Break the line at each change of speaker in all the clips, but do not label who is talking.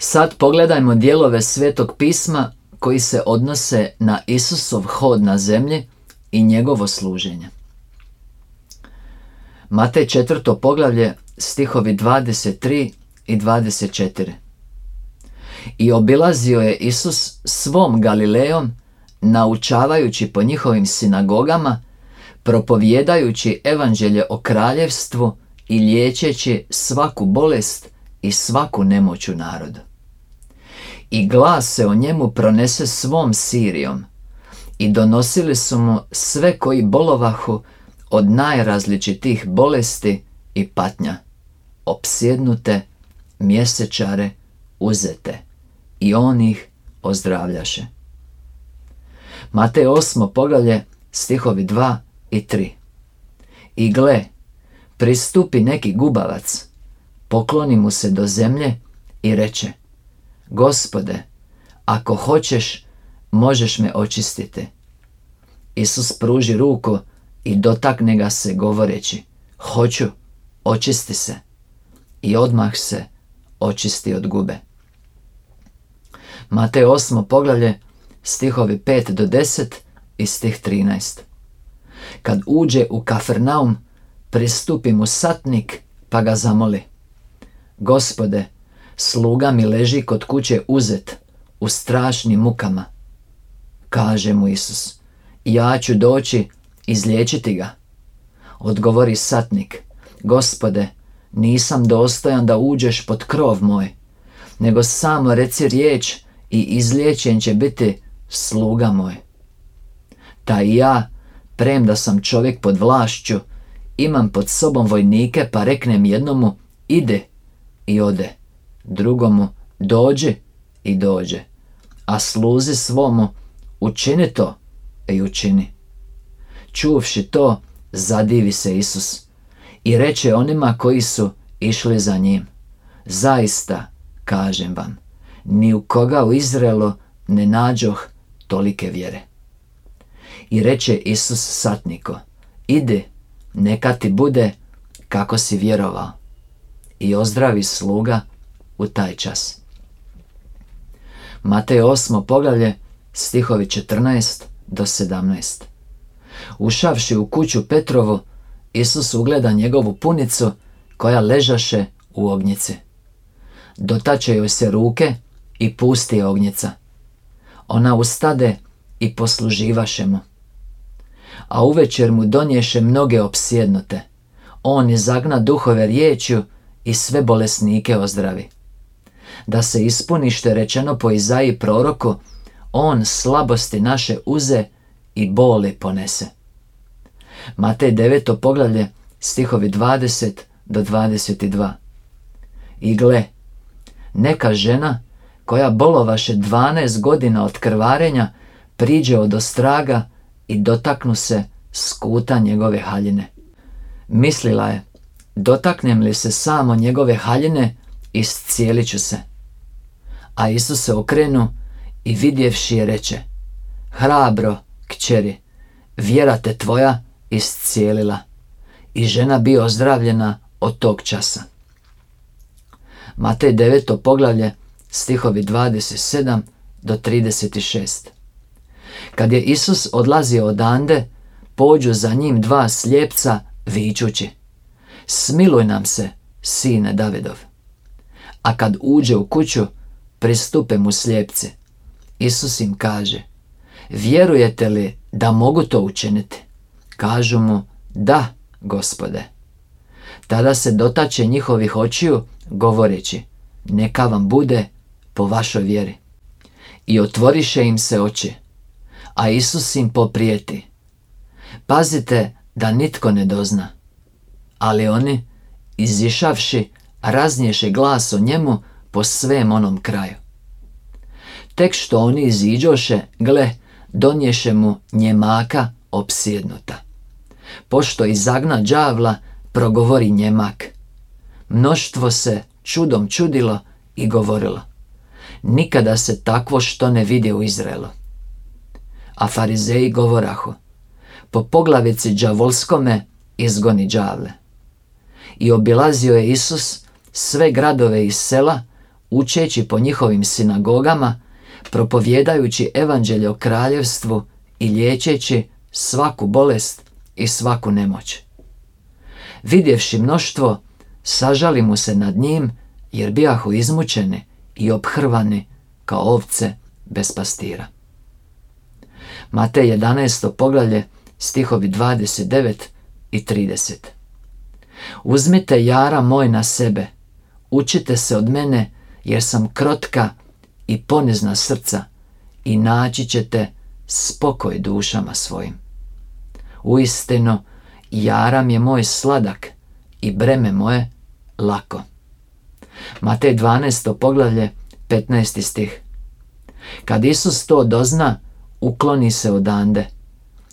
Sad pogledajmo dijelove Svetog pisma koji se odnose na Isusov hod na zemlji i njegovo služenje. Matej četvrto poglavlje, stihovi 23 i 24. I obilazio je Isus svom Galilejom, naučavajući po njihovim sinagogama, propovjedajući evanđelje o kraljevstvu i liječeći svaku bolest i svaku nemoć u narodu. I glas se o njemu pronese svom Sirijom i donosili su mu sve koji bolovahu od najrazličitih bolesti i patnja, opsjednute, mjesečare, uzete i on ih ozdravljaše. Matej 8. poglavlje stihovi 2 i 3 I gle, pristupi neki gubavac, pokloni mu se do zemlje i reče Gospode, ako hoćeš, možeš me očistiti. Isus pruži ruku i dotakne ga se govoreći Hoću, očisti se. I odmah se očisti od gube. Matej 8. poglavlje, stihovi 5 do 10 i stih 13. Kad uđe u Kafernaum, pristupi mu satnik pa ga zamoli. Gospode, sluga mi leži kod kuće uzet, u strašnim mukama. Kaže mu Isus, ja ću doći izliječiti ga. Odgovori satnik, gospode, nisam dostojan da uđeš pod krov moj, nego samo reci riječ i izliječen će biti sluga moj. Ta i ja, premda sam čovjek pod vlašću, imam pod sobom vojnike pa reknem jednomu ide i ode, drugomu dođe i dođe, a sluzi svomu učini to i učini. Čuvši to, zadivi se Isus i reče onima koji su išli za njim. Zaista, kažem vam, ni u koga u Izraelu ne nađoh tolike vjere. I reče Isus satniko, ide, neka ti bude kako si vjerovao. I ozdravi sluga u taj čas. Matej 8. poglavlje, stihovi 14 do 17. Ušavši u kuću Petrovu, Isus ugleda njegovu punicu koja ležaše u ognjici. Dotače joj se ruke i pusti ognjica. Ona ustade i posluživaše mu. A uvečer mu donješe mnoge opsjednute. On zagna duhove riječju i sve bolesnike ozdravi. Da se ispuni što je rečeno po Izaji proroku, on slabosti naše uze i boli ponese. Matej 9. poglavlje, stihovi 20 do 22. I gle, neka žena koja bolovaše 12 godina od krvarenja priđe od ostraga i dotaknu se skuta njegove haljine. Mislila je, dotaknem li se samo njegove haljine, iscijelit ću se. A Isus se okrenu i vidjevši je reče, hrabro, kćeri, vjera te tvoja iscijelila i žena bio ozdravljena od tog časa. Matej 9. poglavlje, stihovi 27 do 36. Kad je Isus odlazio odande, pođu za njim dva slijepca vičući. Smiluj nam se, sine Davidov. A kad uđe u kuću, pristupe mu slijepci. Isus im kaže, vjerujete li da mogu to učiniti? Kažu mu, da, gospode. Tada se dotače njihovih očiju, govoreći, neka vam bude po vašoj vjeri. I otvoriše im se oči, a Isus im poprijeti. Pazite da nitko ne dozna. Ali oni, izišavši, raznješe glas o njemu po svem onom kraju. Tek što oni iziđoše, gle, donješe mu njemaka opsjednuta. Pošto izagna đavla, progovori njemak. Mnoštvo se čudom čudilo i govorilo. Nikada se takvo što ne vidi u Izraelu. A farizeji govorahu. Po poglavici đavolskome izgoni đavle. I obilazio je Isus sve gradove iz sela, učeći po njihovim sinagogama, propovjedajući evanđelje o kraljevstvu i liječeći svaku bolest i svaku nemoć. Vidjevši mnoštvo, sažali mu se nad njim, jer bijahu izmučeni i obhrvani kao ovce bez pastira. Matej 11. poglavlje, stihovi 29 i 30. Uzmite jara moj na sebe, učite se od mene, jer sam krotka i ponizna srca i naći ćete spokoj dušama svojim. Uistinu, jaram je moj sladak i breme moje lako. Matej 12. poglavlje, 15. stih. Kad Isus to dozna, ukloni se odande.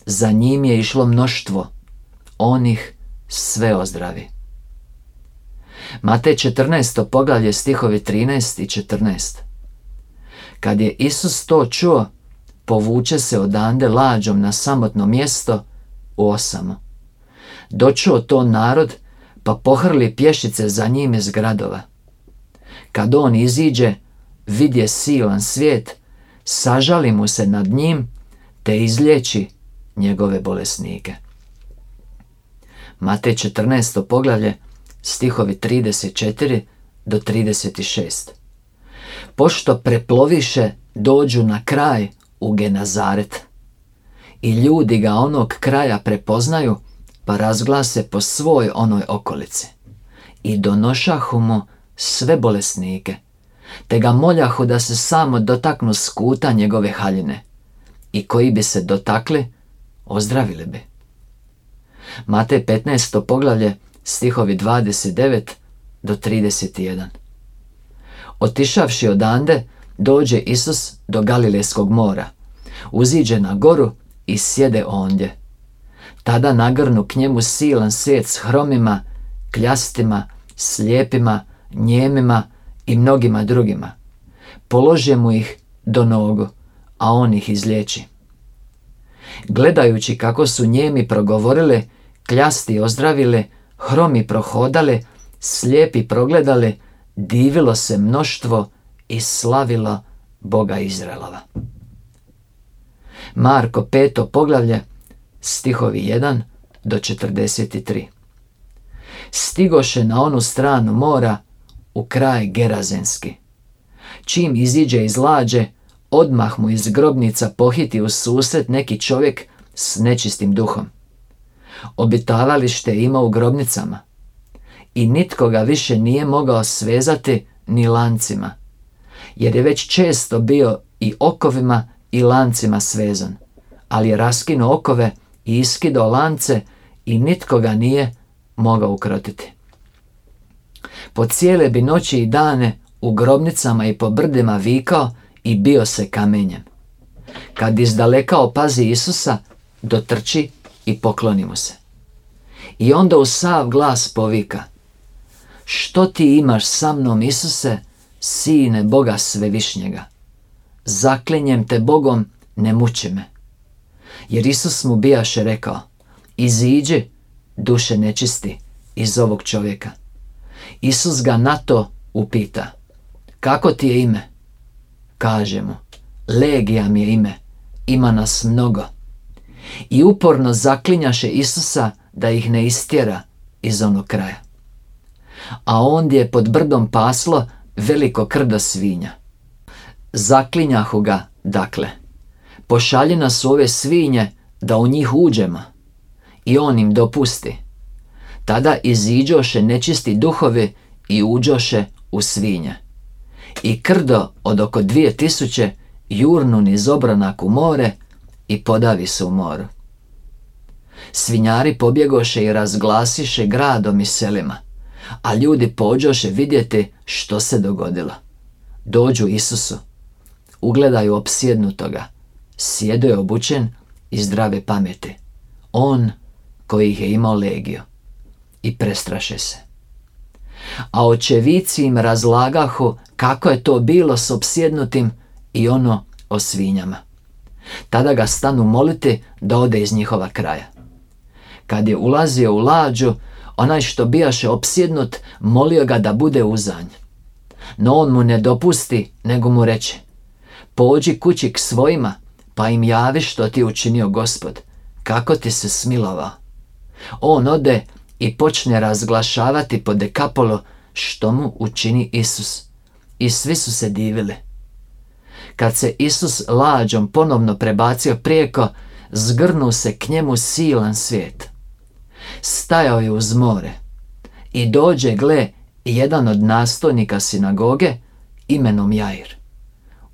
Za njim je išlo mnoštvo. On ih sve ozdravi. Matej 14. poglavlje stihovi 13 i 14. Kad je Isus to čuo, povuče se odande lađom na samotno mjesto u osamo. Dočuo to narod, pa pohrli pješice za njim iz gradova. Kad on iziđe, vidje silan svijet, sažali mu se nad njim, te izliječi njegove bolesnike. Matej 14. poglavlje, stihovi 34 do 36. Pošto preploviše, dođu na kraj u Genazaret. I ljudi ga onog kraja prepoznaju, pa razglase po svoj onoj okolici. I donošahu mu sve bolesnike, te ga moljahu da se samo dotaknu skuta njegove haljine. I koji bi se dotakli, ozdravili bi. Matej 15. poglavlje, stihovi 29 do 31. Otišavši odande, dođe Isus do Galilejskog mora, uziđe na goru i sjede ondje. Tada nagrnu k njemu silan svijet s hromima, kljastima, slijepima, njemima i mnogima drugima. Polože mu ih do nogu, a on ih izliječi. Gledajući kako su njemi progovorile, kljasti ozdravile, hromi prohodale, slijepi progledale, divilo se mnoštvo i slavilo Boga Izraelova. Marko peto poglavlje, stihovi 1 do 43. Stigoše na onu stranu mora u kraj Gerazenski. Čim iziđe iz lađe, odmah mu iz grobnica pohiti u susret neki čovjek s nečistim duhom. Obitavalište ima u grobnicama i nitko ga više nije mogao svezati ni lancima, jer je već često bio i okovima i lancima svezan, ali je raskinuo okove i iskidao lance i nitko ga nije mogao ukrotiti. Po cijele bi noći i dane u grobnicama i po brdima vikao i bio se kamenjem. Kad izdaleka opazi Isusa, dotrči i pokloni mu se. I onda u sav glas povika Što ti imaš sa mnom, Isuse, sine Boga svevišnjega? Zaklinjem te Bogom, ne muči me. Jer Isus mu bijaše rekao Iziđi, duše nečisti, iz ovog čovjeka. Isus ga na to upita Kako ti je ime? Kaže mu Legija mi je ime, ima nas mnogo. I uporno zaklinjaše Isusa da ih ne istjera iz onog kraja. A ondje pod brdom paslo veliko krdo svinja. Zaklinjahu ga, dakle, pošalje nas ove svinje da u njih uđemo i on im dopusti. Tada iziđoše nečisti duhovi i uđoše u svinje. I krdo od oko dvije tisuće jurnu niz obranak u more i podavi se u moru. Svinjari pobjegoše i razglasiše gradom i selima, a ljudi pođoše vidjeti što se dogodilo. Dođu Isusu, ugledaju opsjednutoga, sjedo je obučen i zdrave pameti. On koji ih je imao legio i prestraše se. A očevici im razlagahu kako je to bilo s opsjednutim i ono o svinjama. Tada ga stanu moliti da ode iz njihova kraja. Kad je ulazio u lađu, onaj što bijaše opsjednut molio ga da bude uzanj. No on mu ne dopusti, nego mu reče, pođi kući k svojima, pa im javi što ti učinio gospod, kako ti se smilova. On ode i počne razglašavati po dekapolo što mu učini Isus. I svi su se divili. Kad se Isus lađom ponovno prebacio prijeko, zgrnu se k njemu silan svijet. Stajao je uz more i dođe, gle, jedan od nastojnika sinagoge imenom Jair.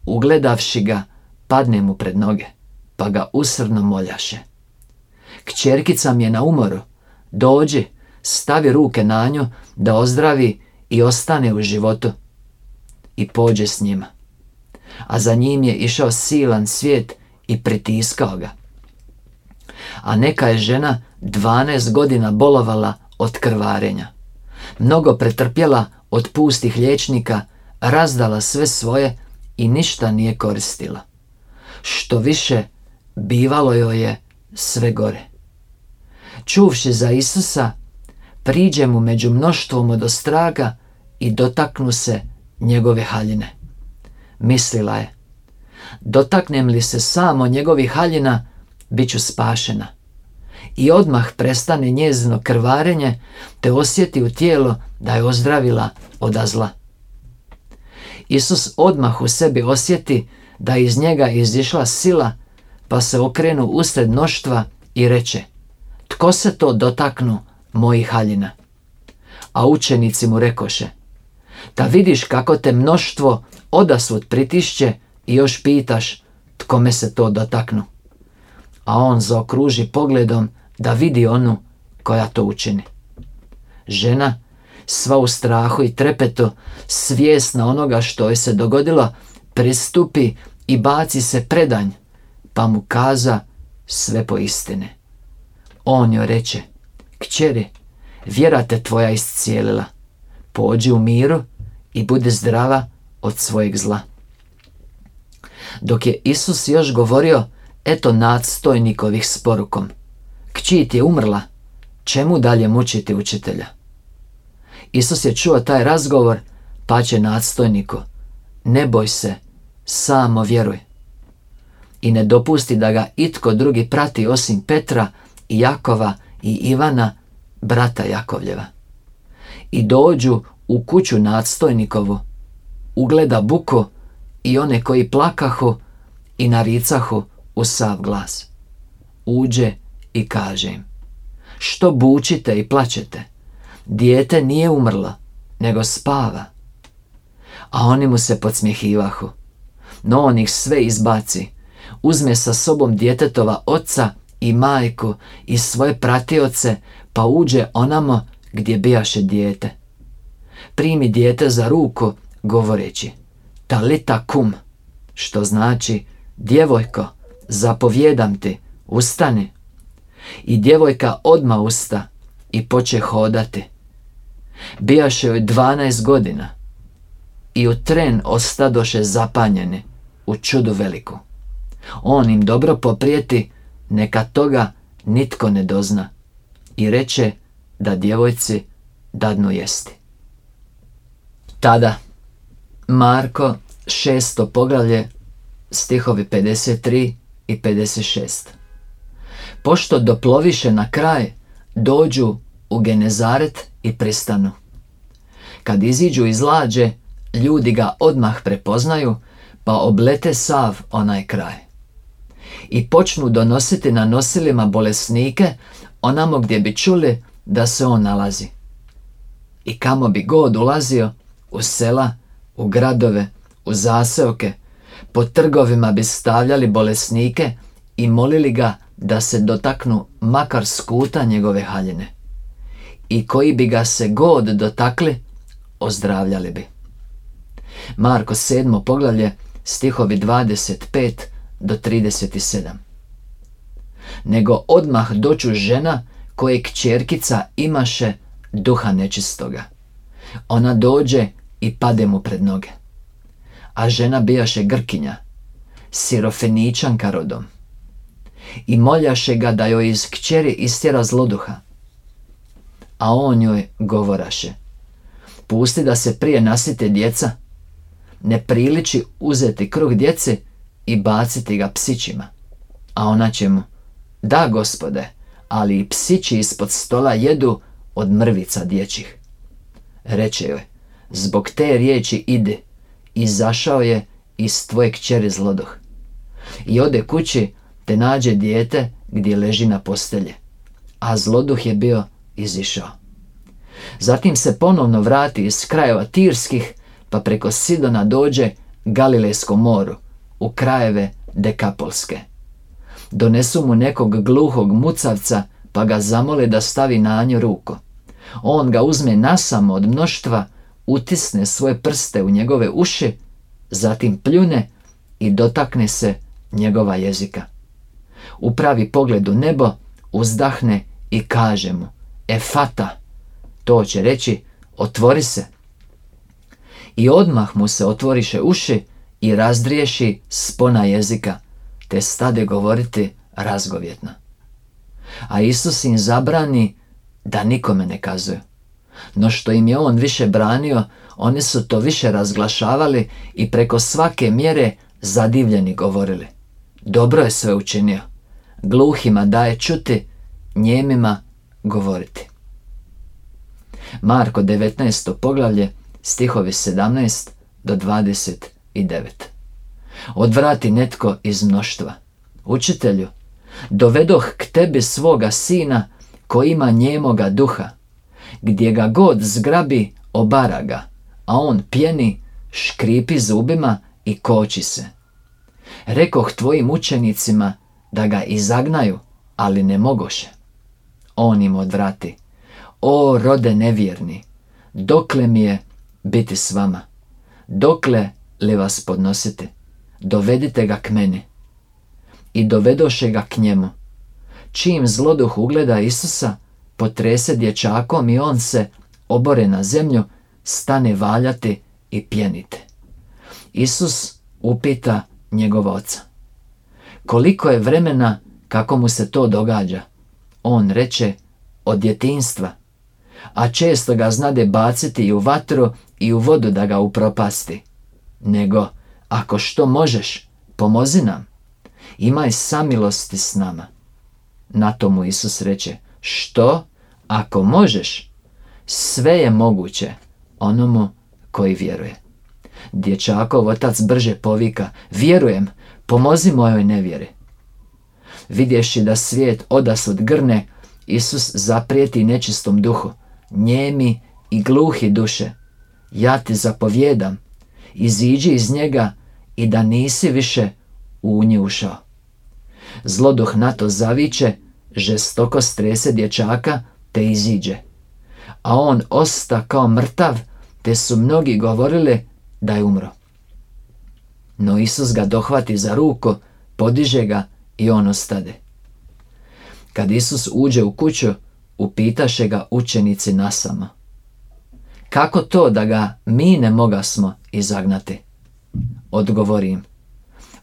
Ugledavši ga, padne mu pred noge, pa ga usrno moljaše. Kćerkica mi je na umoru, dođi, stavi ruke na nju, da ozdravi i ostane u životu. I pođe s njima. A za njim je išao silan svijet i pritiskao ga. A neka je žena 12 godina bolovala od krvarenja. Mnogo pretrpjela od pustih liječnika, razdala sve svoje i ništa nije koristila. Što više, bivalo joj je sve gore. Čuvši za Isusa, priđe mu među mnoštvom od ostraga i dotaknu se njegove haljine. Mislila je, dotaknem li se samo njegovih haljina, bit ću spašena. I odmah prestane njezino krvarenje, te osjeti u tijelo da je ozdravila od zla. Isus odmah u sebi osjeti da iz njega izišla sila, pa se okrenu usred mnoštva i reče, tko se to dotaknu mojih haljina? A učenici mu rekoše, da vidiš kako te mnoštvo odasvud pritišće i još pitaš me se to dotaknu. A on zaokruži pogledom da vidi onu koja to učini. Žena, sva u strahu i trepetu, svjesna onoga što je se dogodilo, pristupi i baci se predanj, pa mu kaza sve po istine. On joj reče, kćeri, vjera te tvoja iscijelila, pođi u miru i budi zdrava od svojeg zla. Dok je Isus još govorio, eto nadstojnikovih s porukom. Kći je umrla, čemu dalje mučiti učitelja? Isus je čuo taj razgovor, pa će nadstojniku, ne boj se, samo vjeruj. I ne dopusti da ga itko drugi prati osim Petra i Jakova i Ivana, brata Jakovljeva. I dođu u kuću nadstojnikovu, ugleda buku i one koji plakahu i naricahu u sav glas. Uđe i kaže im, što bučite i plaćete? Dijete nije umrlo, nego spava. A oni mu se podsmjehivahu. No on ih sve izbaci, uzme sa sobom djetetova oca i majku i svoje pratioce, pa uđe onamo gdje bijaše dijete. Primi dijete za ruku govoreći Talita kum, što znači djevojko, zapovjedam ti, ustani. I djevojka odma usta i poče hodati. Bijaše joj dvanaest godina i u tren ostadoše zapanjeni u čudu veliku. On im dobro poprijeti, neka toga nitko ne dozna i reče da djevojci dadnu jesti. Tada Marko šesto poglavlje stihovi 53 i 56 Pošto doploviše na kraj, dođu u Genezaret i pristanu. Kad iziđu iz lađe, ljudi ga odmah prepoznaju, pa oblete sav onaj kraj. I počnu donositi na nosilima bolesnike onamo gdje bi čuli da se on nalazi. I kamo bi god ulazio, u sela, u gradove, u zaseoke, po trgovima bi stavljali bolesnike i molili ga da se dotaknu makar skuta njegove haljine. I koji bi ga se god dotakli, ozdravljali bi. Marko 7. poglavlje, stihovi 25 do 37. Nego odmah doću žena koje kćerkica imaše duha nečistoga. Ona dođe i pade mu pred noge. A žena bijaše Grkinja, sirofeničanka rodom. I moljaše ga da joj iz kćeri istjera zloduha. A on joj govoraše, Pusti da se prije nasite djeca. Ne priliči uzeti kruh djece i baciti ga psićima. A ona će mu, da gospode, ali i psići ispod stola jedu od mrvica dječjih. Reče joj, zbog te riječi ide, izašao je iz tvoje kćeri zlodoh. I ode kući te nađe dijete gdje leži na postelje, a zloduh je bio izišao. Zatim se ponovno vrati iz krajeva Tirskih, pa preko Sidona dođe Galilejskom moru, u krajeve Dekapolske. Donesu mu nekog gluhog mucavca, pa ga zamole da stavi na nju ruku. On ga uzme nasamo od mnoštva, utisne svoje prste u njegove uši, zatim pljune i dotakne se njegova jezika. Upravi pogled u nebo, uzdahne i kaže mu, efata, to će reći, otvori se. I odmah mu se otvoriše uši i razdriješi spona jezika, te stade govoriti razgovjetno. A Isus im zabrani da nikome ne kazuju. No što im je on više branio, oni su to više razglašavali i preko svake mjere zadivljeni govorili. Dobro je sve učinio. Gluhima daje čuti, njemima govoriti. Marko 19. poglavlje, stihovi 17 do 29. Odvrati netko iz mnoštva. Učitelju, dovedoh k tebi svoga sina koji ima njemoga duha. Gdje ga god zgrabi, obara ga, a on pjeni, škripi zubima i koči se. Rekoh tvojim učenicima da ga izagnaju, ali ne mogoše. On im odvrati. O rode nevjerni, dokle mi je biti s vama? Dokle li vas podnosite? Dovedite ga k meni. I dovedoše ga k njemu. Čim zloduh ugleda Isusa, potrese dječakom i on se obore na zemlju, stane valjati i pjenite. Isus upita njegova oca. Koliko je vremena kako mu se to događa? On reče od djetinstva, a često ga znade baciti i u vatru i u vodu da ga upropasti. Nego, ako što možeš, pomozi nam. Imaj samilosti s nama. Na to mu Isus reče, što? Ako možeš, sve je moguće onomu koji vjeruje. Dječakov otac brže povika, vjerujem, pomozi mojoj nevjeri. Vidješi da svijet odasud grne, Isus zaprijeti nečistom duhu, njemi i gluhi duše. Ja ti zapovjedam, iziđi iz njega i da nisi više u nje ušao. Zloduh na to zaviće, žestoko strese dječaka, te iziđe. A on osta kao mrtav, te su mnogi govorili da je umro. No Isus ga dohvati za ruku, podiže ga i on ostade. Kad Isus uđe u kuću, upitaše ga učenici nasama. Kako to da ga mi ne mogasmo izagnati? Odgovorim.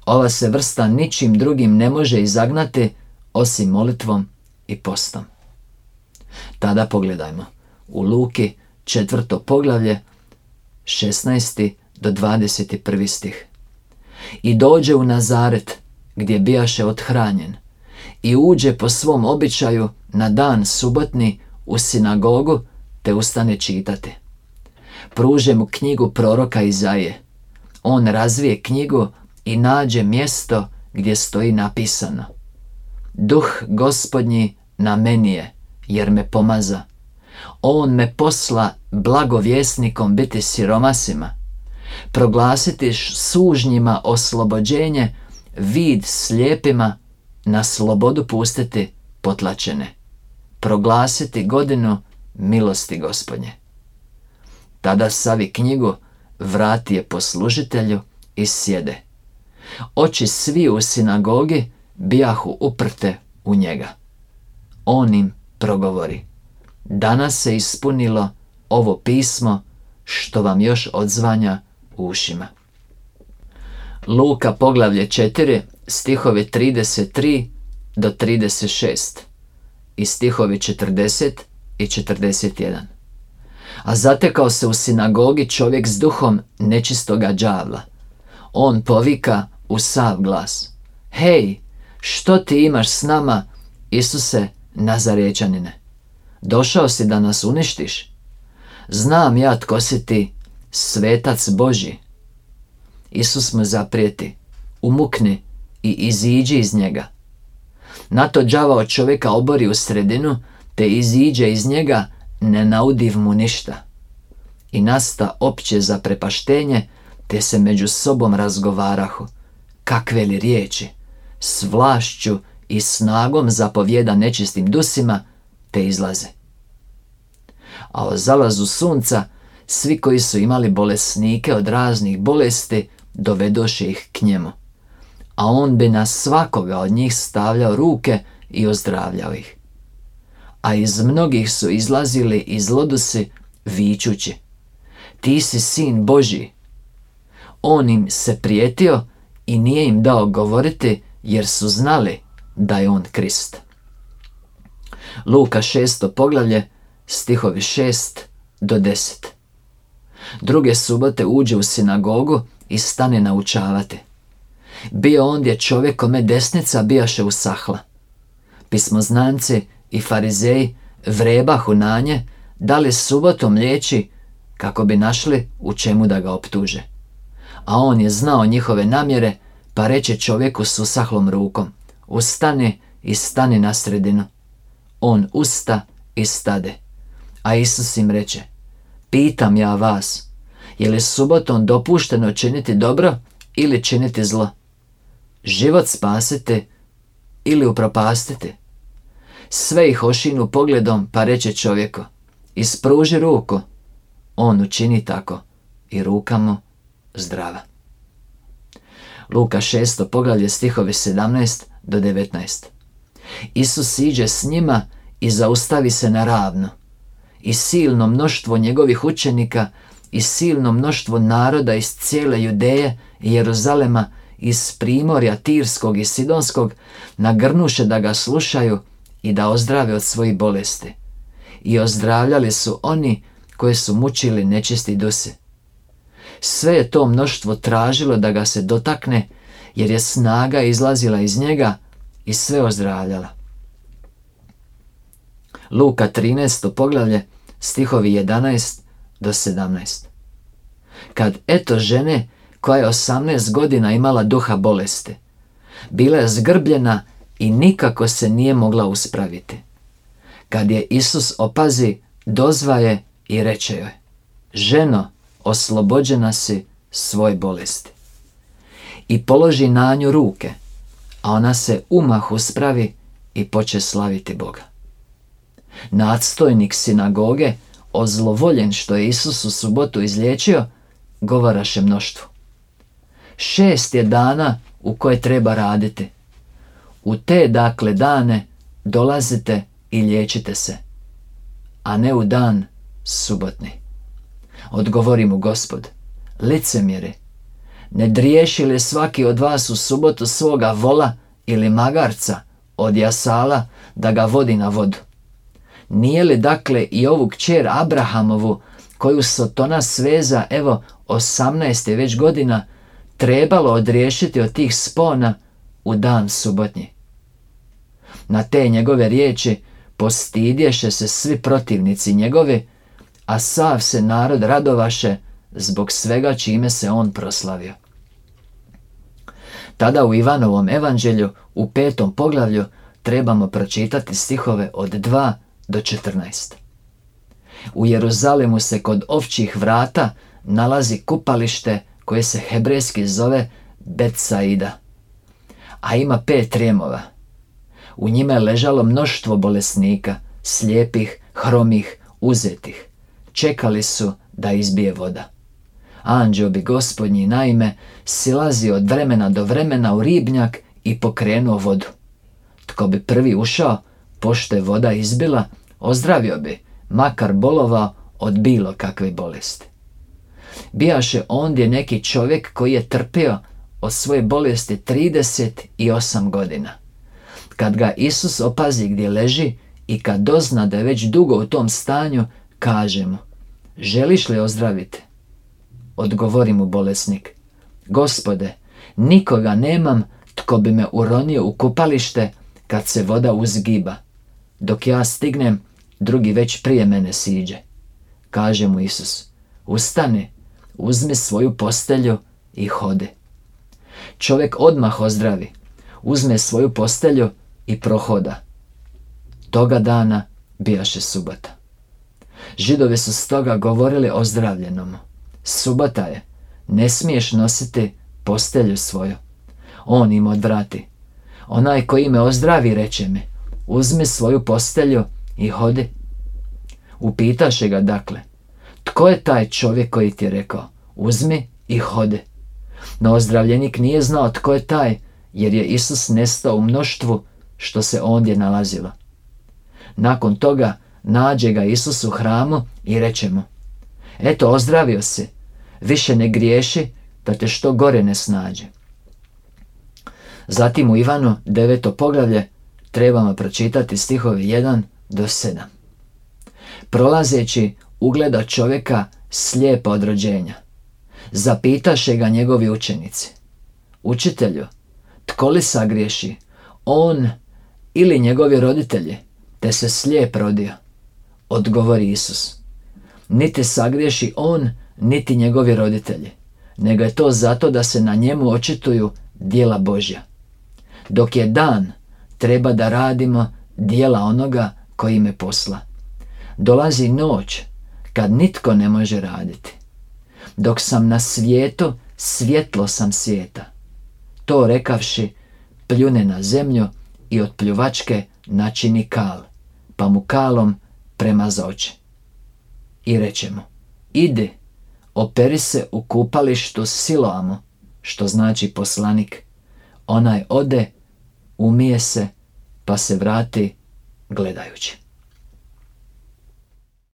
Ova se vrsta ničim drugim ne može izagnati osim molitvom i postom. Tada pogledajmo. U Luki četvrto poglavlje 16. do 21. stih. I dođe u Nazaret gdje bijaše othranjen i uđe po svom običaju na dan subotni u sinagogu te ustane čitati. Pruže mu knjigu proroka Izaje. On razvije knjigu i nađe mjesto gdje stoji napisano. Duh gospodnji na meni je, jer me pomaza. On me posla blagovjesnikom biti siromasima, proglasiti sužnjima oslobođenje, vid slijepima, na slobodu pustiti potlačene, proglasiti godinu milosti gospodnje. Tada savi knjigu, vrati je poslužitelju i sjede. Oči svi u sinagogi bijahu uprte u njega. On im progovori. Danas se ispunilo ovo pismo što vam još odzvanja u ušima. Luka poglavlje 4, stihovi 33 do 36 i stihovi 40 i 41. A zatekao se u sinagogi čovjek s duhom nečistoga đavla. On povika u sav glas. Hej, što ti imaš s nama, Isuse Nazarečanine? Došao si da nas uništiš? Znam ja tko si ti, svetac Boži. Isus mu zaprijeti, umukni i iziđi iz njega. Na to đavao čovjeka obori u sredinu, te iziđe iz njega, ne naudiv mu ništa. I nasta opće zaprepaštenje, te se među sobom razgovarahu. Kakve li riječi? S vlašću i snagom zapovjeda nečistim dusima, te izlaze. A o zalazu sunca, svi koji su imali bolesnike od raznih bolesti, dovedoše ih k njemu. A on bi na svakoga od njih stavljao ruke i ozdravljao ih. A iz mnogih su izlazili iz lodusi vičući. Ti si sin Boži. On im se prijetio i nije im dao govoriti jer su znali da je on Krist. Luka šesto poglavlje, stihovi šest do deset. Druge subote uđe u sinagogu i stane naučavati. Bio ondje čovjek kome desnica bijaše usahla. Pismoznanci i farizeji vrebahu na nje, dali subotom liječi kako bi našli u čemu da ga optuže. A on je znao njihove namjere, pa reče čovjeku s usahlom rukom, ustani i stani na sredinu. On usta i stade. A Isus im reče, pitam ja vas, je li subotom dopušteno činiti dobro ili činiti zlo? Život spasite ili upropastite? Sve ih ošinu pogledom pa reče čovjeko, ispruži ruku. On učini tako i ruka mu zdrava. Luka 6. poglavlje stihovi 17 do 19. Isus iđe s njima i zaustavi se na ravno. I silno mnoštvo njegovih učenika i silno mnoštvo naroda iz cijele Judeje i Jeruzalema iz primorja Tirskog i Sidonskog nagrnuše da ga slušaju i da ozdrave od svojih bolesti. I ozdravljali su oni koje su mučili nečisti dusi. Sve je to mnoštvo tražilo da ga se dotakne, jer je snaga izlazila iz njega i sve ozdravljala. Luka 13. poglavlje, stihovi 11 do 17. Kad eto žene koja je 18 godina imala duha bolesti, bila je zgrbljena i nikako se nije mogla uspraviti. Kad je Isus opazi, dozvaje i reče joj, ženo, oslobođena si svoj bolesti. I položi na nju ruke, a ona se umah uspravi i poče slaviti Boga. Nadstojnik sinagoge, ozlovoljen što je Isus u subotu izliječio, govaraše mnoštvu. Šest je dana u koje treba raditi. U te dakle dane dolazite i liječite se, a ne u dan subotni. Odgovori mu gospod, licemjeri, ne driješi li svaki od vas u subotu svoga vola ili magarca od jasala da ga vodi na vodu? Nije li dakle i ovu kćer Abrahamovu koju Sotona sveza evo 18. već godina trebalo odriješiti od tih spona u dan subotnji? Na te njegove riječi postidješe se svi protivnici njegovi, a sav se narod radovaše zbog svega čime se on proslavio. Tada u Ivanovom evanđelju u petom poglavlju trebamo pročitati stihove od 2 do 14. U Jeruzalemu se kod ovčih vrata nalazi kupalište koje se hebrejski zove Betsaida, a ima pet rijemova. U njima je ležalo mnoštvo bolesnika, slijepih, hromih, uzetih. Čekali su da izbije voda. Anđeo bi gospodnji naime silazi od vremena do vremena u ribnjak i pokrenuo vodu. Tko bi prvi ušao, pošto je voda izbila, ozdravio bi, makar bolova od bilo kakve bolesti. Bijaše ondje neki čovjek koji je trpio od svoje bolesti 38 godina. Kad ga Isus opazi gdje leži i kad dozna da je već dugo u tom stanju, kaže mu želiš li ozdraviti? Odgovori mu bolesnik, gospode, nikoga nemam tko bi me uronio u kupalište kad se voda uzgiba. Dok ja stignem, drugi već prije mene siđe. Kaže mu Isus, ustani, uzmi svoju postelju i hode. Čovjek odmah ozdravi, uzme svoju postelju i prohoda. Toga dana bijaše subata. Židovi su stoga govorili o zdravljenom. Subata je, ne smiješ nositi postelju svoju. On im odvrati. Onaj koji me ozdravi, reče mi, uzmi svoju postelju i hodi. Upitaše ga dakle, tko je taj čovjek koji ti je rekao, uzmi i hode. No ozdravljenik nije znao tko je taj, jer je Isus nestao u mnoštvu što se ondje nalazilo. Nakon toga nađe ga Isus u hramu i reče mu, eto ozdravio si, više ne griješi da te što gore ne snađe. Zatim u Ivanu deveto poglavlje trebamo pročitati stihovi 1 do 7. Prolazeći ugleda čovjeka slijepa od rođenja. Zapitaše ga njegovi učenici. Učitelju, tko li sagriješi, on ili njegovi roditelji, te se slijep rodio? Odgovori Isus. Niti sagriješi on, niti njegovi roditelji, nego je to zato da se na njemu očituju dijela Božja. Dok je dan, treba da radimo dijela onoga koji me posla. Dolazi noć, kad nitko ne može raditi. Dok sam na svijetu, svjetlo sam svijeta. To rekavši, pljune na zemlju i od pljuvačke načini kal, pa mu kalom premaza oče. I reče mu, ide, operi se u kupalištu Siloamu, što znači poslanik. Onaj ode, umije se, pa se vrati gledajući.